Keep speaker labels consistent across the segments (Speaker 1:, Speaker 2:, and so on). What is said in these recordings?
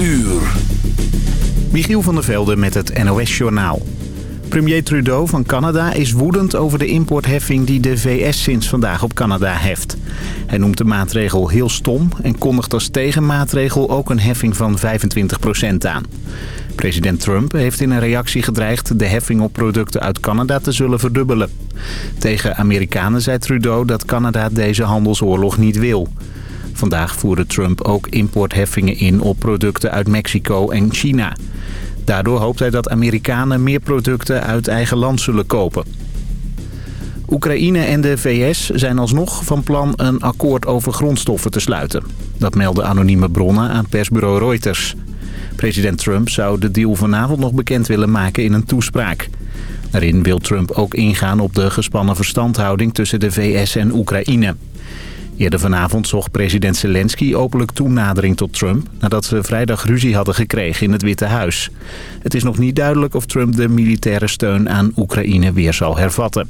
Speaker 1: uur.
Speaker 2: Michiel van der Velde met het NOS-journaal. Premier Trudeau van Canada is woedend over de importheffing die de VS sinds vandaag op Canada heft. Hij noemt de maatregel heel stom en kondigt als tegenmaatregel ook een heffing van 25% aan. President Trump heeft in een reactie gedreigd de heffing op producten uit Canada te zullen verdubbelen. Tegen Amerikanen zei Trudeau dat Canada deze handelsoorlog niet wil. Vandaag voerde Trump ook importheffingen in op producten uit Mexico en China. Daardoor hoopt hij dat Amerikanen meer producten uit eigen land zullen kopen. Oekraïne en de VS zijn alsnog van plan een akkoord over grondstoffen te sluiten. Dat melden anonieme bronnen aan persbureau Reuters. President Trump zou de deal vanavond nog bekend willen maken in een toespraak. Daarin wil Trump ook ingaan op de gespannen verstandhouding tussen de VS en Oekraïne. Eerder vanavond zocht president Zelensky openlijk toenadering tot Trump... nadat ze vrijdag ruzie hadden gekregen in het Witte Huis. Het is nog niet duidelijk of Trump de militaire steun aan Oekraïne weer zal hervatten.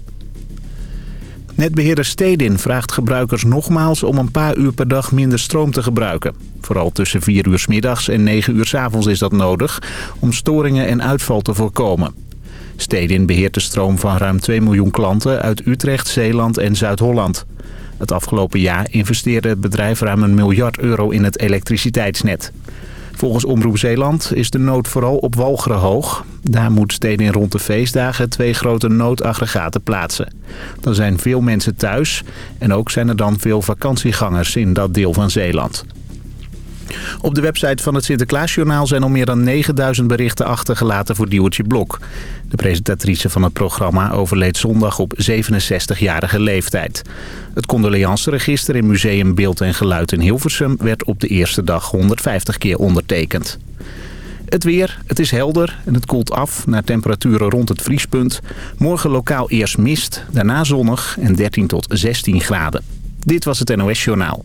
Speaker 2: Netbeheerder Stedin vraagt gebruikers nogmaals om een paar uur per dag minder stroom te gebruiken. Vooral tussen 4 uur s middags en 9 uur s avonds is dat nodig om storingen en uitval te voorkomen. Stedin beheert de stroom van ruim 2 miljoen klanten uit Utrecht, Zeeland en Zuid-Holland. Het afgelopen jaar investeerde het bedrijf ruim een miljard euro in het elektriciteitsnet. Volgens Omroep Zeeland is de nood vooral op Walcheren hoog. Daar moet Stedin rond de feestdagen twee grote noodaggregaten plaatsen. Dan zijn veel mensen thuis en ook zijn er dan veel vakantiegangers in dat deel van Zeeland. Op de website van het Sinterklaasjournaal zijn al meer dan 9000 berichten achtergelaten voor Diewertje Blok. De presentatrice van het programma overleed zondag op 67-jarige leeftijd. Het condoleanceregister in Museum Beeld en Geluid in Hilversum werd op de eerste dag 150 keer ondertekend. Het weer, het is helder en het koelt af naar temperaturen rond het vriespunt. Morgen lokaal eerst mist, daarna zonnig en 13 tot 16 graden. Dit was het NOS Journaal.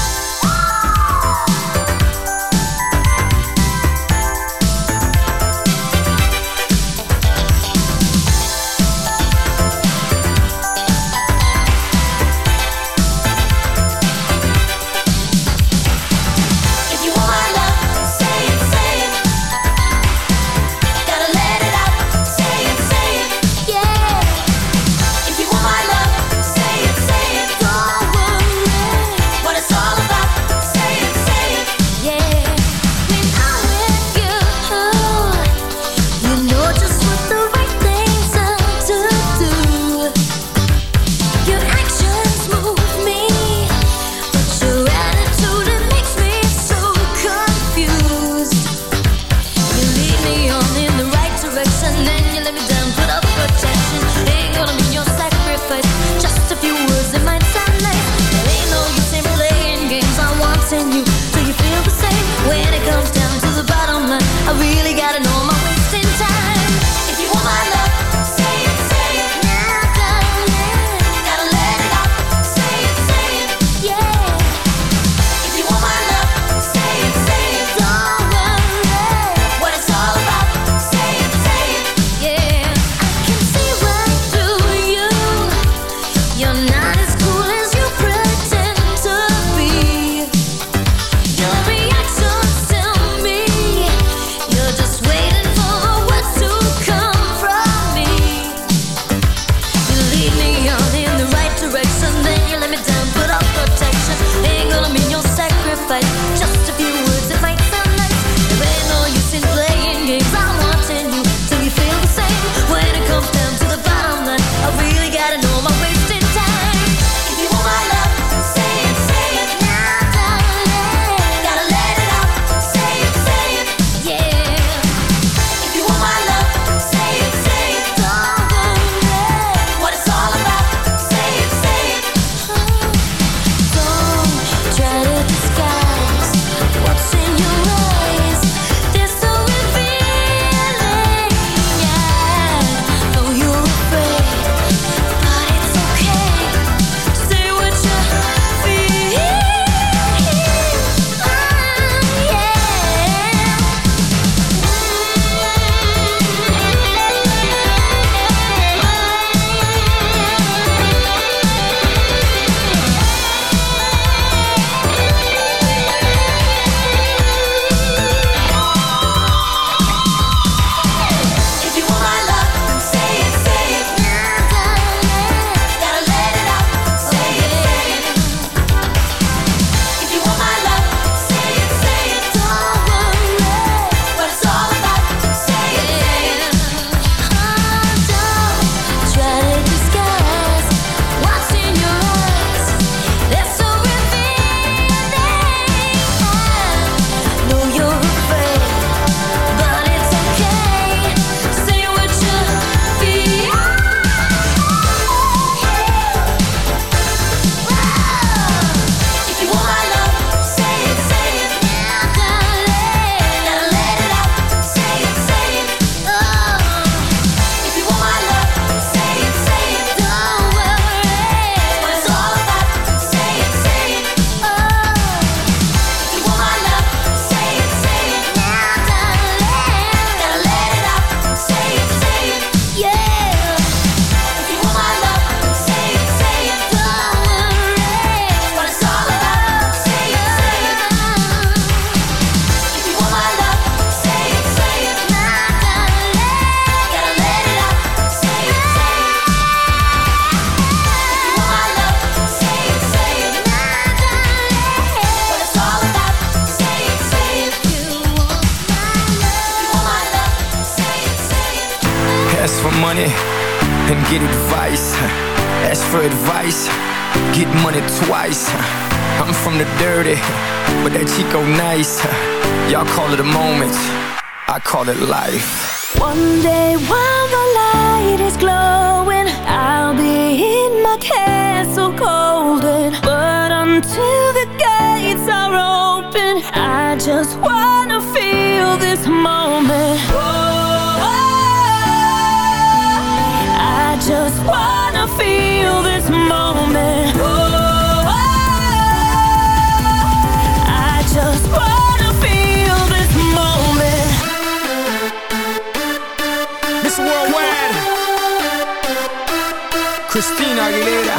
Speaker 3: Christina Aguilera.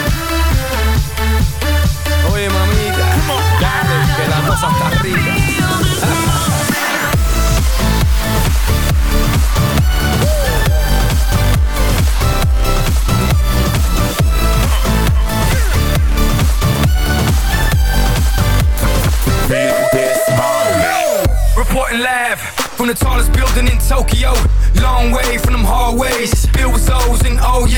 Speaker 3: Oye, mamita, dale, que la cosa está rica. Reporting live from the tallest building in Tokyo. Long way from them hallways. Filled with O's and O's.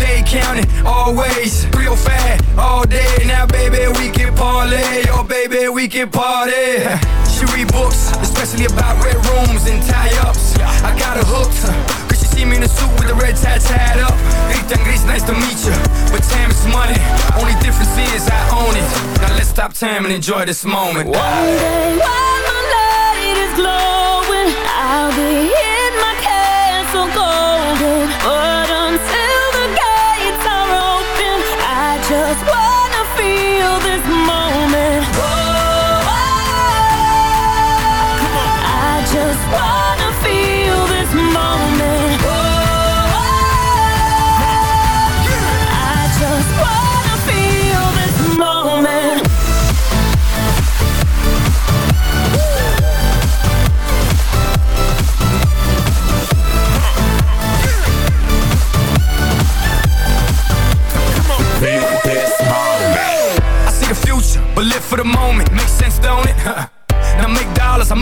Speaker 3: They counting always. Real fat all day. Now, baby, we can parlay. Oh, baby, we can party. She read books, especially about red rooms and tie ups. I got her hooked. See me in a suit with a red tie tied up. Rita Gris, nice to meet you. But time is money. Only difference is I own it. Now let's stop time and enjoy this moment.
Speaker 1: One day while I'll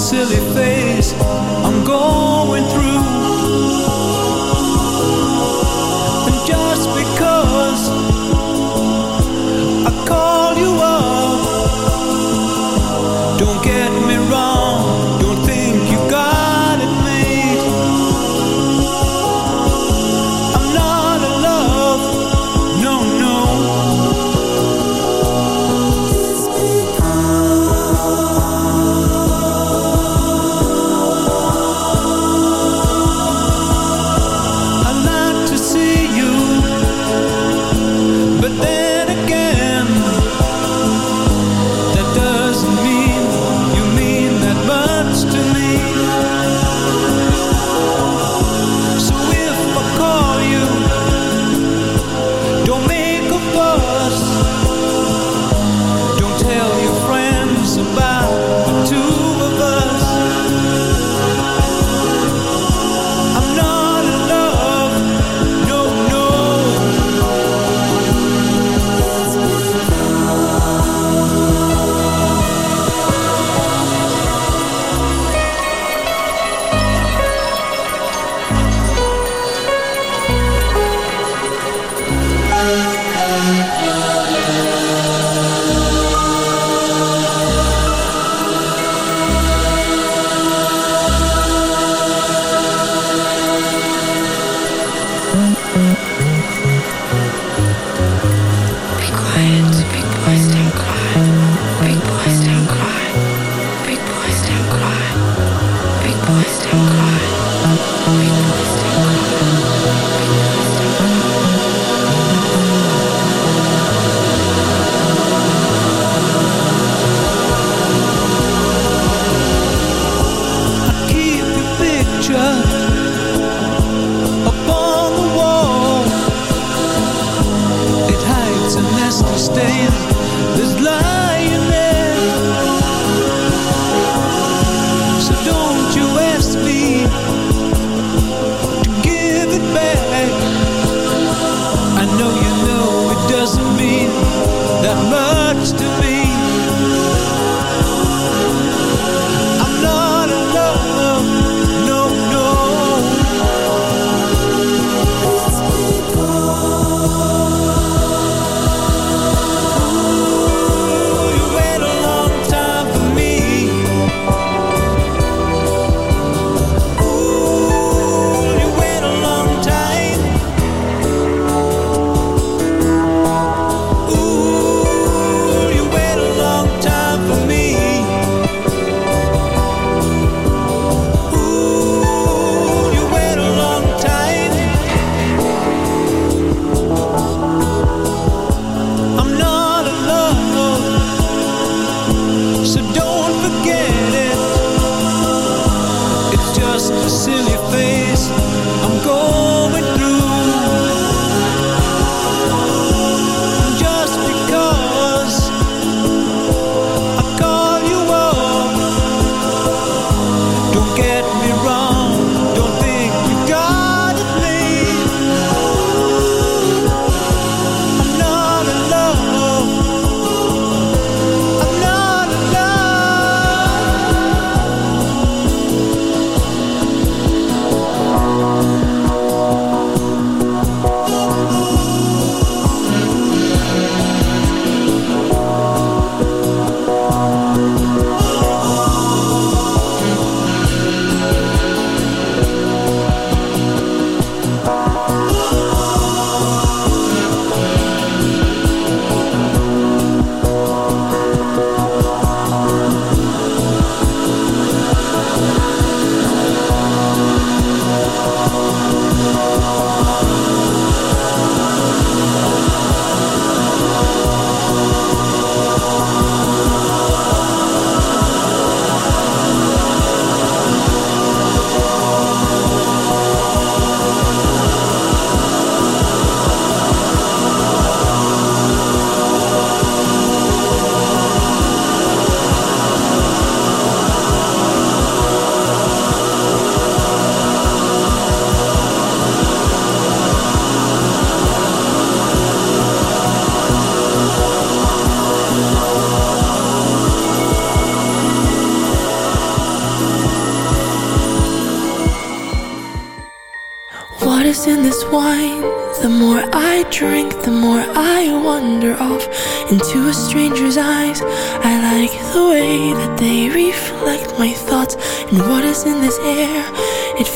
Speaker 4: silly face I'm going through.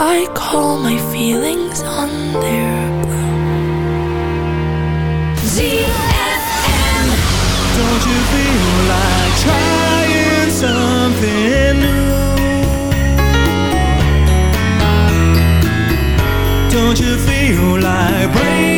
Speaker 5: I call my feelings on their
Speaker 4: GFM.
Speaker 6: Don't you feel like trying something new? Don't you feel like breaking?